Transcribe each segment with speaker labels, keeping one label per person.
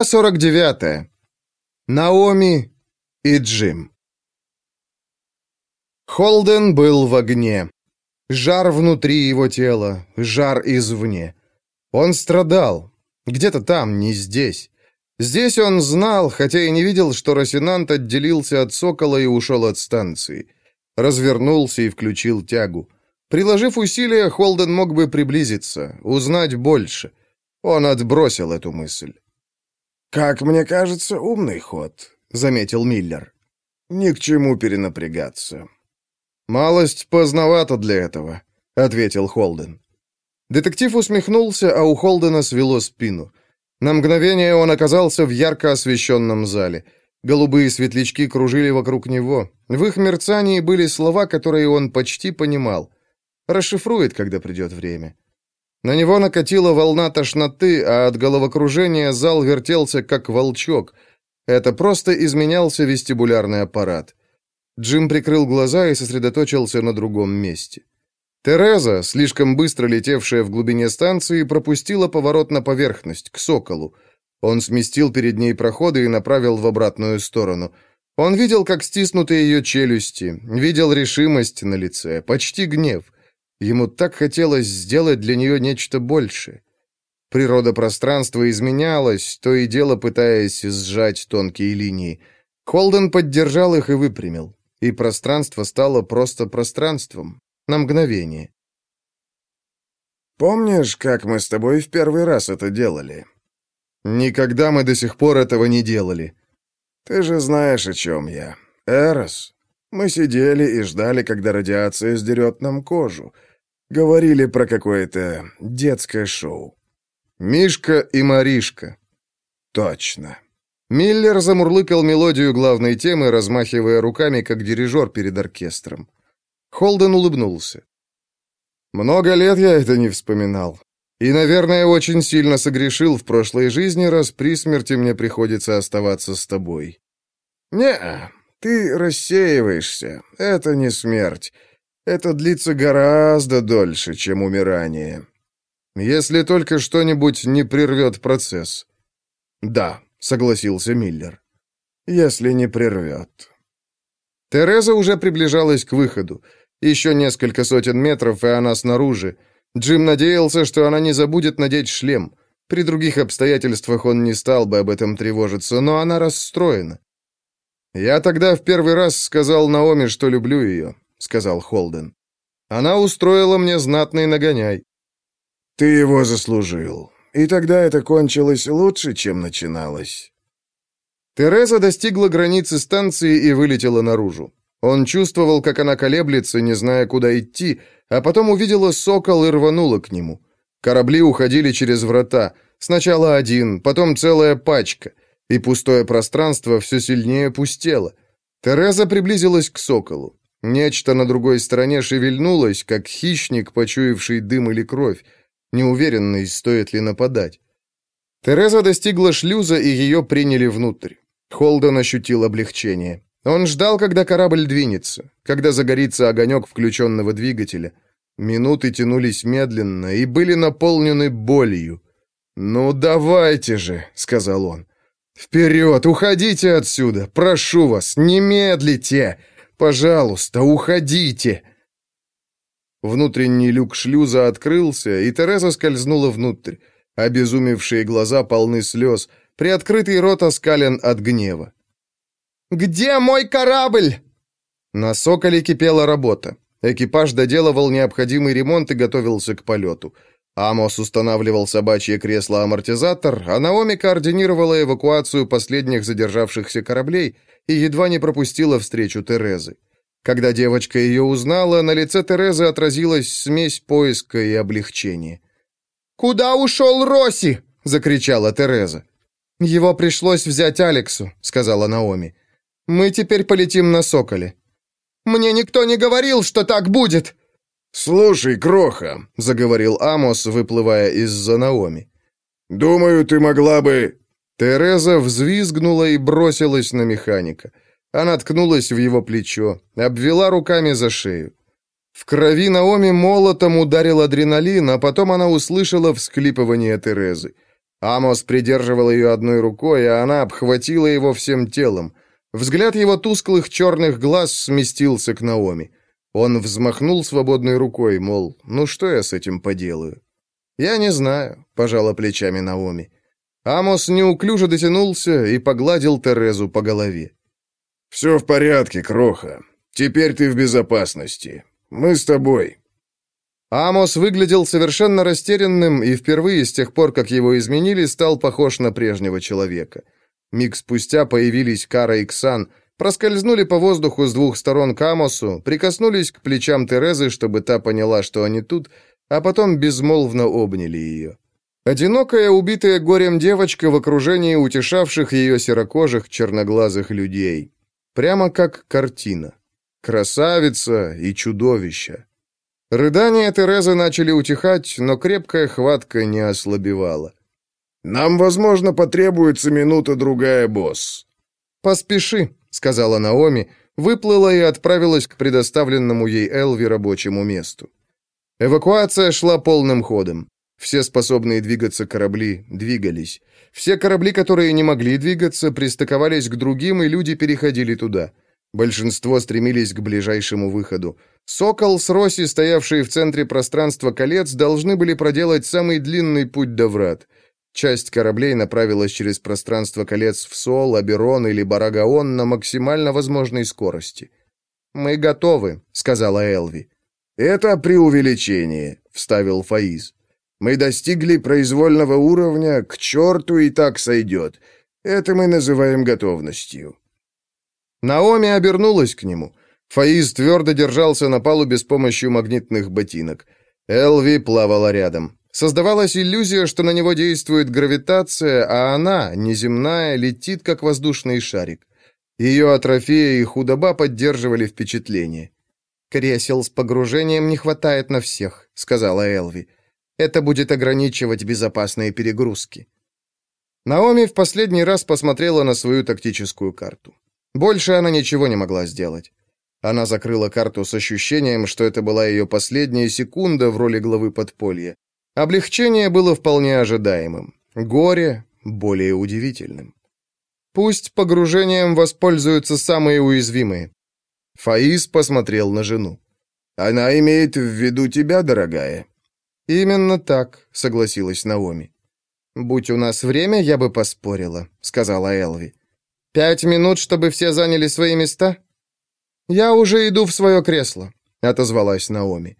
Speaker 1: 49. Наоми и Джим. Холден был в огне. Жар внутри его тела, жар извне. Он страдал. Где-то там, не здесь. Здесь он знал, хотя и не видел, что Росинант отделился от Сокола и ушел от станции. Развернулся и включил тягу. Приложив усилия, Холден мог бы приблизиться, узнать больше. Он отбросил эту мысль.
Speaker 2: «Как мне кажется, умный ход», — заметил Миллер. «Ни к чему перенапрягаться».
Speaker 1: «Малость поздновато для этого», — ответил Холден. Детектив усмехнулся, а у Холдена свело спину. На мгновение он оказался в ярко освещенном зале. Голубые светлячки кружили вокруг него. В их мерцании были слова, которые он почти понимал. Расшифрует, когда придет время. На него накатила волна тошноты, а от головокружения зал вертелся, как волчок. Это просто изменялся вестибулярный аппарат. Джим прикрыл глаза и сосредоточился на другом месте. Тереза, слишком быстро летевшая в глубине станции, пропустила поворот на поверхность, к соколу. Он сместил перед ней проходы и направил в обратную сторону. Он видел, как стиснуты ее челюсти, видел решимость на лице, почти гнев — Ему так хотелось сделать для нее нечто большее. Природа пространства изменялась, то и дело пытаясь сжать тонкие линии. Холден поддержал их и выпрямил. И пространство стало просто пространством. На мгновение.
Speaker 2: «Помнишь, как мы с тобой в первый раз это делали?»
Speaker 1: «Никогда мы до сих пор этого не делали».
Speaker 2: «Ты же знаешь, о чем я. Эрос. Мы сидели и ждали, когда радиация сдерет нам кожу. Говорили про какое-то детское шоу.
Speaker 1: «Мишка и Маришка».
Speaker 2: «Точно».
Speaker 1: Миллер замурлыкал мелодию главной темы, размахивая руками, как дирижер перед оркестром. Холден улыбнулся. «Много лет я это не вспоминал. И, наверное, очень сильно согрешил в прошлой жизни, раз при смерти мне приходится оставаться с тобой».
Speaker 2: «Не, ты рассеиваешься. Это не смерть. Это длится гораздо дольше, чем умирание.
Speaker 1: Если только что-нибудь не прервет процесс.
Speaker 2: Да, согласился Миллер. Если не прервет.
Speaker 1: Тереза уже приближалась к выходу. Еще несколько сотен метров, и она снаружи. Джим надеялся, что она не забудет надеть шлем. При других обстоятельствах он не стал бы об этом тревожиться, но она расстроена. Я тогда в первый раз сказал Наоми, что люблю ее. — сказал Холден. «Она устроила мне знатный нагоняй».
Speaker 2: «Ты его заслужил. И тогда это кончилось лучше, чем начиналось».
Speaker 1: Тереза достигла границы станции и вылетела наружу. Он чувствовал, как она колеблется, не зная, куда идти, а потом увидела сокол и рванула к нему. Корабли уходили через врата. Сначала один, потом целая пачка. И пустое пространство все сильнее пустело. Тереза приблизилась к соколу. Нечто на другой стороне шевельнулось, как хищник, почуявший дым или кровь, неуверенный, стоит ли нападать. Тереза достигла шлюза, и ее приняли внутрь. Холден ощутил облегчение. Он ждал, когда корабль двинется, когда загорится огонек включенного двигателя. Минуты тянулись медленно и были наполнены болью. «Ну, давайте же», — сказал он. «Вперед, уходите отсюда! Прошу вас, не медлите! Пожалуйста, уходите!» Внутренний люк шлюза открылся, и Тереза скользнула внутрь. Обезумевшие глаза полны слез, приоткрытый рот оскален от гнева. «Где мой корабль?» На «Соколе» кипела работа. Экипаж доделывал необходимый ремонт и готовился к полету. Амос устанавливал собачье кресло-амортизатор, а Наоми координировала эвакуацию последних задержавшихся кораблей и едва не пропустила встречу Терезы. Когда девочка ее узнала, на лице Терезы отразилась смесь поиска и облегчения. «Куда ушел Росси?» — закричала Тереза. «Его пришлось взять Алексу», — сказала Наоми. «Мы теперь полетим на Соколе». «Мне никто не говорил, что так будет!»
Speaker 2: «Слушай, Кроха», — заговорил Амос, выплывая из-за Наоми. «Думаю, ты могла бы...»
Speaker 1: Тереза взвизгнула и бросилась на механика. Она ткнулась в его плечо, обвела руками за шею. В крови Наоми молотом ударил адреналин, а потом она услышала всхлипывание Терезы. Амос придерживал ее одной рукой, а она обхватила его всем телом. Взгляд его тусклых черных глаз сместился к Наоми. Он взмахнул свободной рукой, мол, ну что я с этим поделаю? «Я не знаю», — пожала плечами Наоми. Амос неуклюже дотянулся и погладил Терезу по голове.
Speaker 2: «Все в порядке, Кроха. Теперь ты в безопасности. Мы с тобой».
Speaker 1: Амос выглядел совершенно растерянным и впервые с тех пор, как его изменили, стал похож на прежнего человека. Миг спустя появились Кара и Ксан, проскользнули по воздуху с двух сторон к Амосу, прикоснулись к плечам Терезы, чтобы та поняла, что они тут, а потом безмолвно обняли ее. Одинокая, убитая горем девочка в окружении утешавших ее серокожих, черноглазых людей. Прямо как картина. Красавица и чудовище. Рыдания Терезы начали утихать, но крепкая хватка не ослабевала.
Speaker 2: «Нам, возможно, потребуется минута-другая, босс».
Speaker 1: «Поспеши», — сказала Наоми, выплыла и отправилась к предоставленному ей Элви рабочему месту. Эвакуация шла полным ходом. Все способные двигаться корабли двигались. Все корабли, которые не могли двигаться, пристыковались к другим, и люди переходили туда. Большинство стремились к ближайшему выходу. Сокол с Роси, стоявшие в центре пространства колец, должны были проделать самый длинный путь до врат. Часть кораблей направилась через пространство колец в Сол, Аберон или Барагаон на максимально возможной скорости. «Мы готовы», — сказала Элви.
Speaker 2: «Это преувеличение», — вставил Фаиз. Мы достигли произвольного уровня, к черту и так сойдет. Это мы называем готовностью».
Speaker 1: Наоми обернулась к нему. Фаиз твердо держался на палубе с помощью магнитных ботинок. Элви плавала рядом. Создавалась иллюзия, что на него действует гравитация, а она, неземная, летит, как воздушный шарик. Ее атрофия и худоба поддерживали впечатление. «Кресел с погружением не хватает на всех», — сказала Элви. Это будет ограничивать безопасные перегрузки. Наоми в последний раз посмотрела на свою тактическую карту. Больше она ничего не могла сделать. Она закрыла карту с ощущением, что это была ее последняя секунда в роли главы подполья. Облегчение было вполне ожидаемым. Горе — более удивительным. Пусть погружением воспользуются самые уязвимые. Фаис посмотрел на жену.
Speaker 2: «Она имеет в виду тебя, дорогая?»
Speaker 1: «Именно так», — согласилась Наоми. «Будь у нас время, я бы поспорила», — сказала Элви. «Пять минут, чтобы все заняли свои места?» «Я уже иду в свое кресло», — отозвалась Наоми.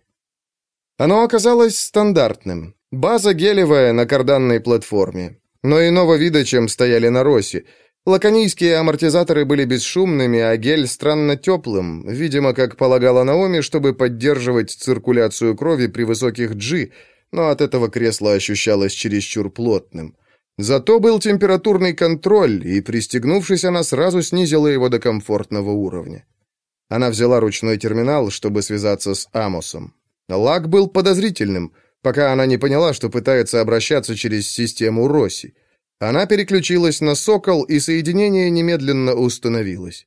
Speaker 1: Оно оказалось стандартным. База гелевая на карданной платформе, но иного вида, чем стояли на Росе. Лаконийские амортизаторы были бесшумными, а гель странно теплым, видимо, как полагала Наоми, чтобы поддерживать циркуляцию крови при высоких G, но от этого кресло ощущалось чересчур плотным. Зато был температурный контроль, и, пристегнувшись, она сразу снизила его до комфортного уровня. Она взяла ручной терминал, чтобы связаться с Амосом. Лак был подозрительным, пока она не поняла, что пытается обращаться через систему Росси. Она переключилась на «Сокол», и соединение немедленно установилось.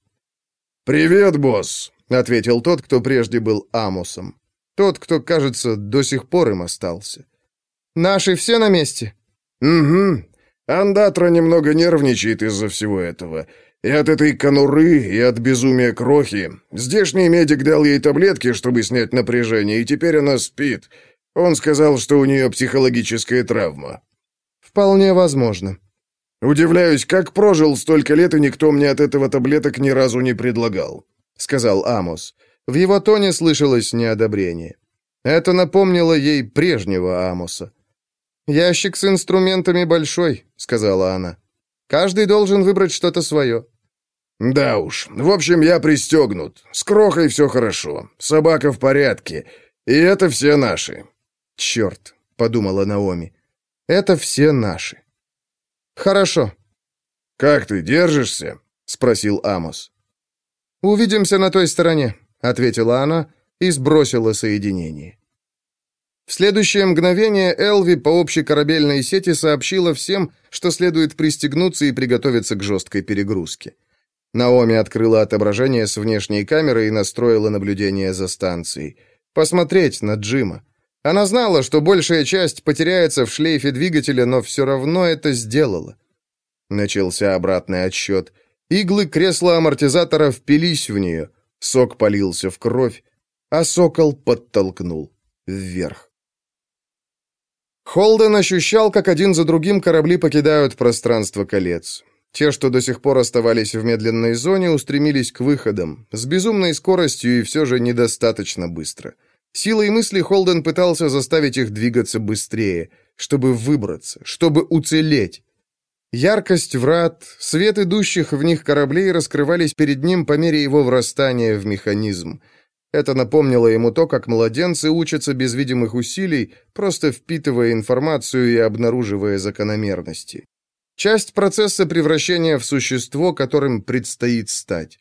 Speaker 2: «Привет, босс», — ответил тот, кто прежде был Амосом.
Speaker 1: Тот, кто, кажется, до сих пор им остался. «Наши все на месте?»
Speaker 2: «Угу. Андатра немного нервничает из-за всего этого. И от этой конуры, и от безумия крохи. Здешний медик дал ей таблетки, чтобы снять напряжение, и теперь она спит. Он сказал, что у нее психологическая травма».
Speaker 1: «Вполне возможно».
Speaker 2: «Удивляюсь, как прожил столько лет, и никто мне от этого таблеток ни разу не предлагал», — сказал Амос.
Speaker 1: В его тоне слышалось неодобрение. Это напомнило ей прежнего Амоса. «Ящик с инструментами большой», — сказала она. «Каждый должен выбрать что-то свое».
Speaker 2: «Да уж. В общем, я пристегнут. С крохой все хорошо. Собака в порядке. И это все наши».
Speaker 1: «Черт», — подумала Наоми. Это все наши. Хорошо.
Speaker 2: Как ты держишься? спросил Амос.
Speaker 1: Увидимся на той стороне, ответила она и сбросила соединение. В следующее мгновение Элви по общей корабельной сети сообщила всем, что следует пристегнуться и приготовиться к жесткой перегрузке. Наоми открыла отображение с внешней камеры и настроила наблюдение за станцией. Посмотреть на Джима. Она знала, что большая часть потеряется в шлейфе двигателя, но все равно это сделала. Начался обратный отсчет. Иглы кресла амортизатора впились в нее. Сок полился в кровь, а сокол подтолкнул вверх. Холден ощущал, как один за другим корабли покидают пространство колец. Те, что до сих пор оставались в медленной зоне, устремились к выходам, с безумной скоростью и все же недостаточно быстро. Силой мысли Холден пытался заставить их двигаться быстрее, чтобы выбраться, чтобы уцелеть. Яркость врат, свет идущих в них кораблей раскрывались перед ним по мере его врастания в механизм. Это напомнило ему то, как младенцы учатся без видимых усилий, просто впитывая информацию и обнаруживая закономерности. Часть процесса превращения в существо, которым предстоит стать.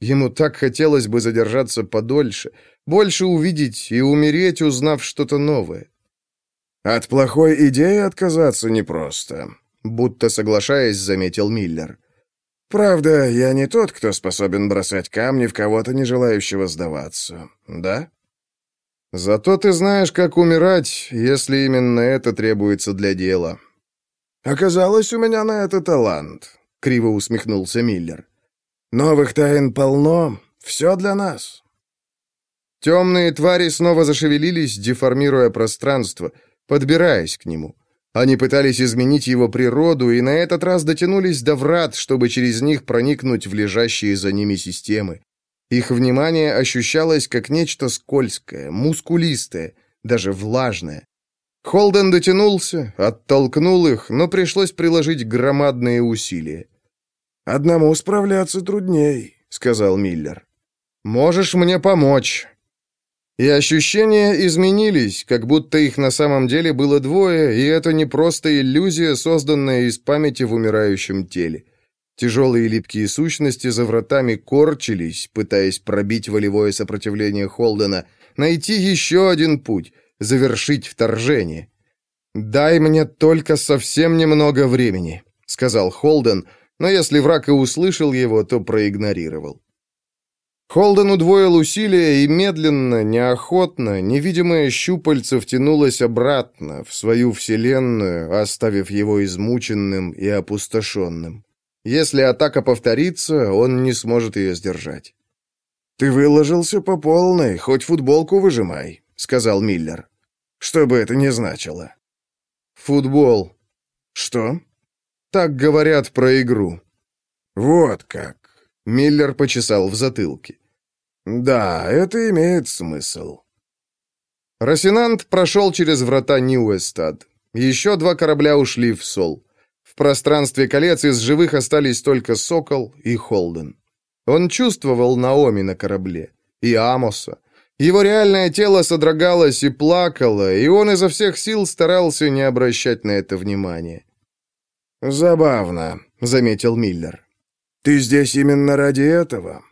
Speaker 1: Ему так хотелось бы задержаться подольше, больше увидеть и умереть, узнав что-то новое.
Speaker 2: «От плохой идеи отказаться непросто», —
Speaker 1: будто соглашаясь, заметил Миллер.
Speaker 2: «Правда, я не тот, кто способен бросать камни в кого-то, не желающего сдаваться, да?»
Speaker 1: «Зато ты знаешь, как умирать, если именно это требуется для дела»,
Speaker 2: «Оказалось, у меня на это талант», — криво усмехнулся Миллер. «Новых тайн полно, все для нас».
Speaker 1: Темные твари снова зашевелились, деформируя пространство, подбираясь к нему. Они пытались изменить его природу и на этот раз дотянулись до врат, чтобы через них проникнуть в лежащие за ними системы. Их внимание ощущалось как нечто скользкое, мускулистое, даже влажное. Холден дотянулся, оттолкнул их, но пришлось приложить громадные усилия.
Speaker 2: «Одному справляться трудней», — сказал Миллер.
Speaker 1: «Можешь мне помочь». И ощущения изменились, как будто их на самом деле было двое, и это не просто иллюзия, созданная из памяти в умирающем теле. Тяжелые липкие сущности за вратами корчились, пытаясь пробить волевое сопротивление Холдена, найти еще один путь — завершить вторжение. «Дай мне только совсем немного времени», — сказал Холден, но если враг и услышал его, то проигнорировал. Холден удвоил усилия и медленно, неохотно, невидимое щупальце втянулось обратно в свою вселенную, оставив его измученным и опустошенным. Если атака повторится, он не сможет ее сдержать.
Speaker 2: «Ты выложился по полной, хоть футболку выжимай», — сказал Миллер. «Что бы это ни значило».
Speaker 1: «Футбол».
Speaker 2: «Что?»
Speaker 1: «Так говорят про игру».
Speaker 2: «Вот как».
Speaker 1: Миллер почесал в затылке.
Speaker 2: «Да, это имеет смысл».
Speaker 1: Росинант прошел через врата Ньюэстад. Еще два корабля ушли в Сол. В пространстве колец из живых остались только Сокол и Холден. Он чувствовал Наоми на корабле. И Амоса. Его реальное тело содрогалось и плакало, и он изо всех сил старался не обращать на это внимания.
Speaker 2: «Забавно», — заметил Миллер. «Ты здесь именно ради этого?»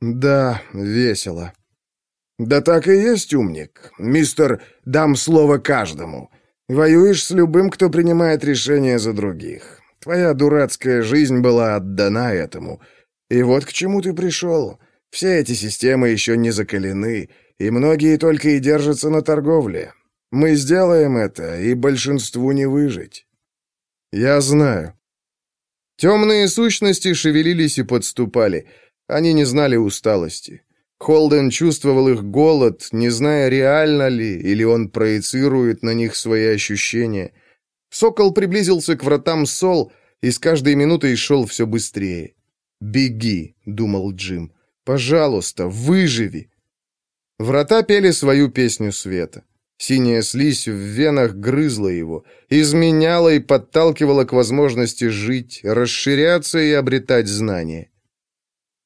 Speaker 1: «Да, весело».
Speaker 2: «Да так и есть, умник. Мистер, дам слово каждому. Воюешь с любым, кто принимает решения за других. Твоя дурацкая жизнь была отдана этому. И вот к чему ты пришел. Все эти системы еще не закалены, и многие только и держатся на торговле. Мы сделаем это, и большинству не выжить».
Speaker 1: «Я знаю». Темные сущности шевелились и подступали. Они не знали усталости. Холден чувствовал их голод, не зная, реально ли, или он проецирует на них свои ощущения. Сокол приблизился к вратам Сол, и с каждой минутой шел все быстрее. «Беги», — думал Джим. Пожалуйста, выживи!» Врата пели свою песню света. Синяя слизь в венах грызла его, изменяла и подталкивала к возможности жить, расширяться и обретать знания.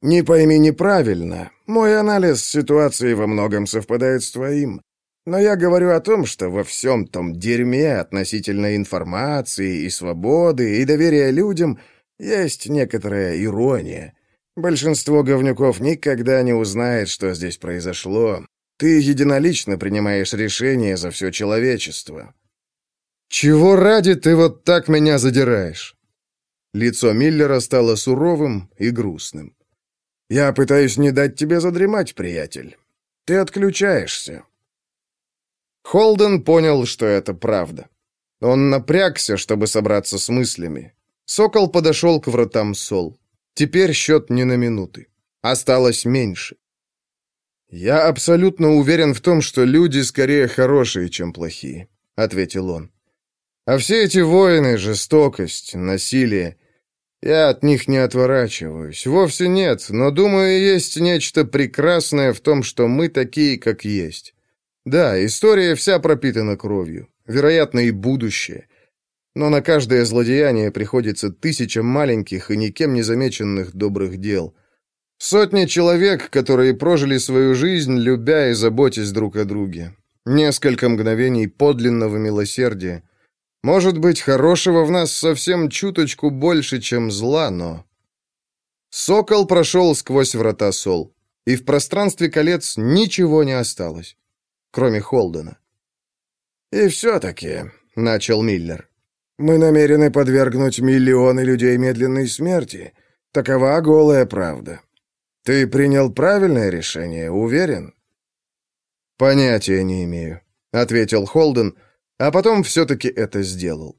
Speaker 2: «Не пойми неправильно. Мой анализ ситуации во многом совпадает с твоим. Но я говорю о том, что во всем том дерьме относительно информации и свободы и доверия людям есть некоторая ирония. Большинство говнюков никогда не узнает, что здесь произошло. Ты единолично принимаешь решение за все человечество.
Speaker 1: Чего ради ты вот так меня задираешь? Лицо Миллера стало суровым и грустным.
Speaker 2: Я пытаюсь не дать тебе задремать, приятель. Ты отключаешься.
Speaker 1: Холден понял, что это правда. Он напрягся, чтобы собраться с мыслями. Сокол подошел к вратам Сол. Теперь счет не на минуты. Осталось меньше. «Я абсолютно уверен в том, что люди скорее хорошие, чем плохие», — ответил он. «А все эти войны, жестокость, насилие, я от них не отворачиваюсь. Вовсе нет, но, думаю, есть нечто прекрасное в том, что мы такие, как есть. Да, история вся пропитана кровью, вероятно, и будущее. Но на каждое злодеяние приходится тысяча маленьких и никем не замеченных добрых дел. Сотни человек, которые прожили свою жизнь, любя и заботясь друг о друге. Несколько мгновений подлинного милосердия. Может быть, хорошего в нас совсем чуточку больше, чем зла, но... Сокол прошел сквозь врата Сол, и в пространстве колец ничего не осталось, кроме Холдена.
Speaker 2: «И все-таки», — начал Миллер, — «мы намерены подвергнуть миллионы людей медленной смерти. Такова голая правда. Ты принял правильное решение, уверен?»
Speaker 1: «Понятия не имею», — ответил Холден, а потом все-таки это сделал.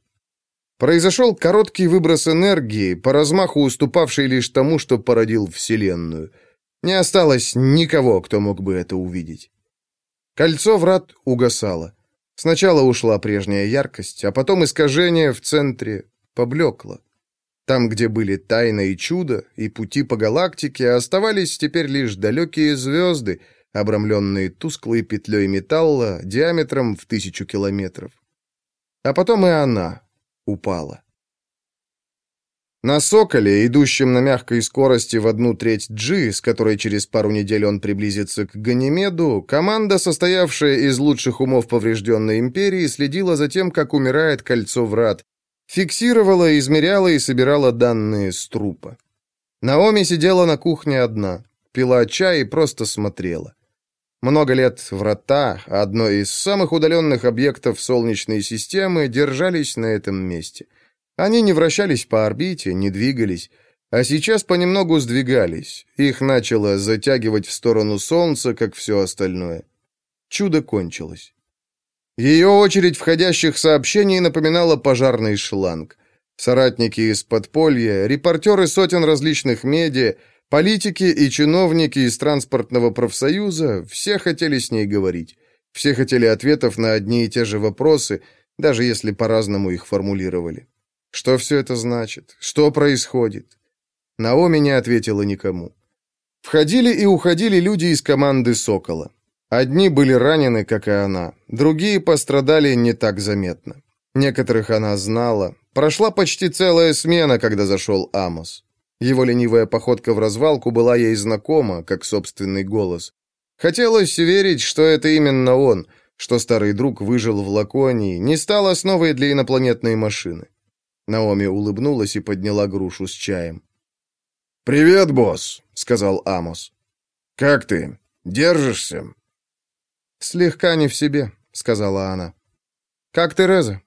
Speaker 1: Произошел короткий выброс энергии, по размаху уступавший лишь тому, что породил Вселенную. Не осталось никого, кто мог бы это увидеть. Кольцо врат угасало. Сначала ушла прежняя яркость, а потом искажение в центре поблекло. Там, где были тайна и чудо, и пути по галактике, оставались теперь лишь далекие звезды, обрамленные тусклой петлей металла диаметром в тысячу километров. А потом и она упала. На «Соколе», идущем на мягкой скорости в одну треть G, с которой через пару недель он приблизится к Ганимеду, команда, состоявшая из лучших умов поврежденной империи, следила за тем, как умирает кольцо врат, фиксировала, измеряла и собирала данные с трупа. Наоми сидела на кухне одна, пила чай и просто смотрела. Много лет врата, одно из самых удаленных объектов Солнечной системы, держались на этом месте. Они не вращались по орбите, не двигались, а сейчас понемногу сдвигались. Их начало затягивать в сторону Солнца, как все остальное. Чудо кончилось. Ее очередь входящих сообщений напоминала пожарный шланг. Соратники из подполья, репортеры сотен различных медиа, Политики и чиновники из транспортного профсоюза все хотели с ней говорить. Все хотели ответов на одни и те же вопросы, даже если по-разному их формулировали. Что все это значит? Что происходит? Наоми не ответила никому. Входили и уходили люди из команды «Сокола». Одни были ранены, как и она, другие пострадали не так заметно. Некоторых она знала. Прошла почти целая смена, когда зашел Амос. Его ленивая походка в развалку была ей знакома, как собственный голос. Хотелось верить, что это именно он, что старый друг выжил в Лаконии, не стал основой для инопланетной машины. Наоми улыбнулась и подняла грушу с чаем.
Speaker 2: «Привет, босс», — сказал Амос. «Как ты? Держишься?»
Speaker 1: «Слегка не в себе», — сказала она. «Как Тереза?»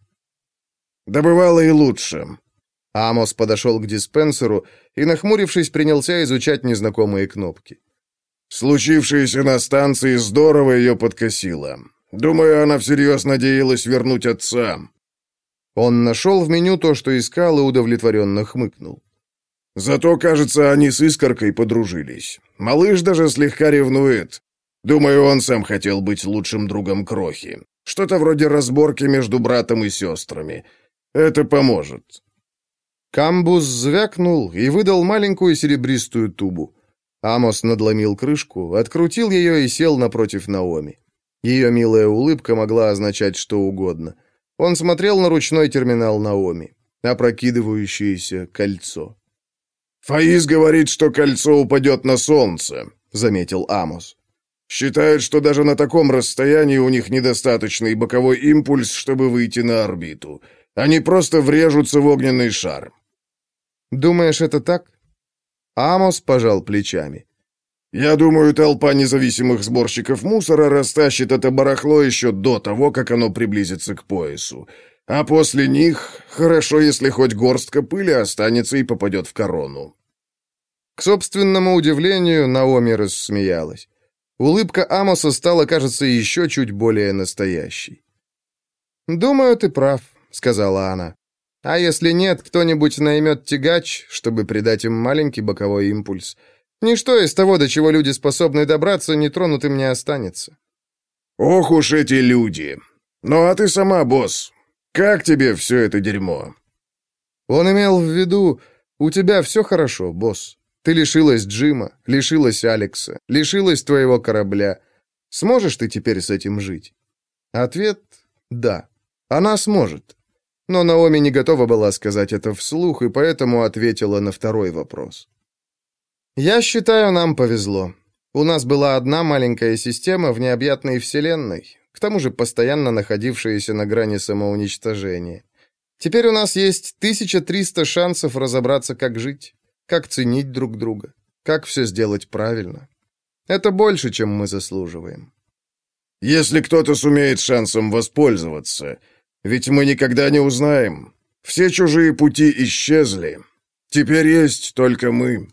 Speaker 2: «Да бывало и лучше.
Speaker 1: Амос подошел к диспенсеру и, нахмурившись, принялся изучать незнакомые кнопки.
Speaker 2: «Случившееся на станции здорово ее подкосило. Думаю, она всерьез надеялась вернуть отца».
Speaker 1: Он нашел в меню то, что искал, и удовлетворенно хмыкнул.
Speaker 2: «Зато, кажется, они с Искоркой подружились. Малыш даже слегка ревнует. Думаю, он сам хотел быть лучшим другом Крохи. Что-то вроде разборки между братом и сестрами. Это поможет.
Speaker 1: Камбус звякнул и выдал маленькую серебристую тубу. Амос надломил крышку, открутил ее и сел напротив Наоми. Ее милая улыбка могла означать что угодно. Он смотрел на ручной терминал Наоми, опрокидывающееся кольцо.
Speaker 2: «Фаис говорит, что кольцо упадет на солнце», — заметил Амос. «Считают, что даже на таком расстоянии у них недостаточный боковой импульс, чтобы выйти на орбиту. Они просто врежутся в огненный шар.
Speaker 1: Думаешь, это так? Амос пожал плечами.
Speaker 2: Я думаю, толпа независимых сборщиков мусора растащит это барахло еще до того, как оно приблизится к поясу. А после них, хорошо, если хоть горстка пыли останется и попадет в корону.
Speaker 1: К собственному удивлению, Наоми рассмеялась. Улыбка Амоса стала, кажется, еще чуть более настоящей. «Думаю, ты прав», — сказала она. «А если нет, кто-нибудь наймет тягач, чтобы придать им маленький боковой импульс. Ничто из того, до чего люди способны добраться, нетронутым не останется».
Speaker 2: «Ох уж эти люди! Ну а ты сама, босс, как тебе все это дерьмо?»
Speaker 1: Он имел в виду, у тебя все хорошо, босс. Ты лишилась Джима, лишилась Алекса, лишилась твоего корабля. Сможешь ты теперь с этим жить? Ответ — да. Она сможет. Но Наоми не готова была сказать это вслух, и поэтому ответила на второй вопрос. «Я считаю, нам повезло. У нас была одна маленькая система в необъятной вселенной, к тому же постоянно находившаяся на грани самоуничтожения. Теперь у нас есть 1300 шансов разобраться, как жить как ценить друг друга, как все сделать правильно. Это больше, чем мы заслуживаем.
Speaker 2: Если кто-то сумеет шансом воспользоваться, ведь мы никогда не узнаем. Все чужие пути исчезли. Теперь есть только мы.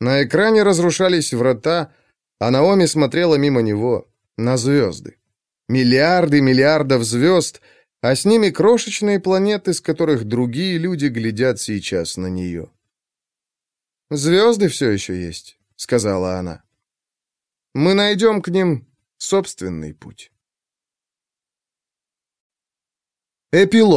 Speaker 1: На экране разрушались врата, а Наоми смотрела мимо него, на звезды. Миллиарды миллиардов звезд, а с ними крошечные планеты, с которых другие люди глядят сейчас на нее. «Звезды все еще есть», — сказала она. «Мы найдем к ним собственный путь». Эпилог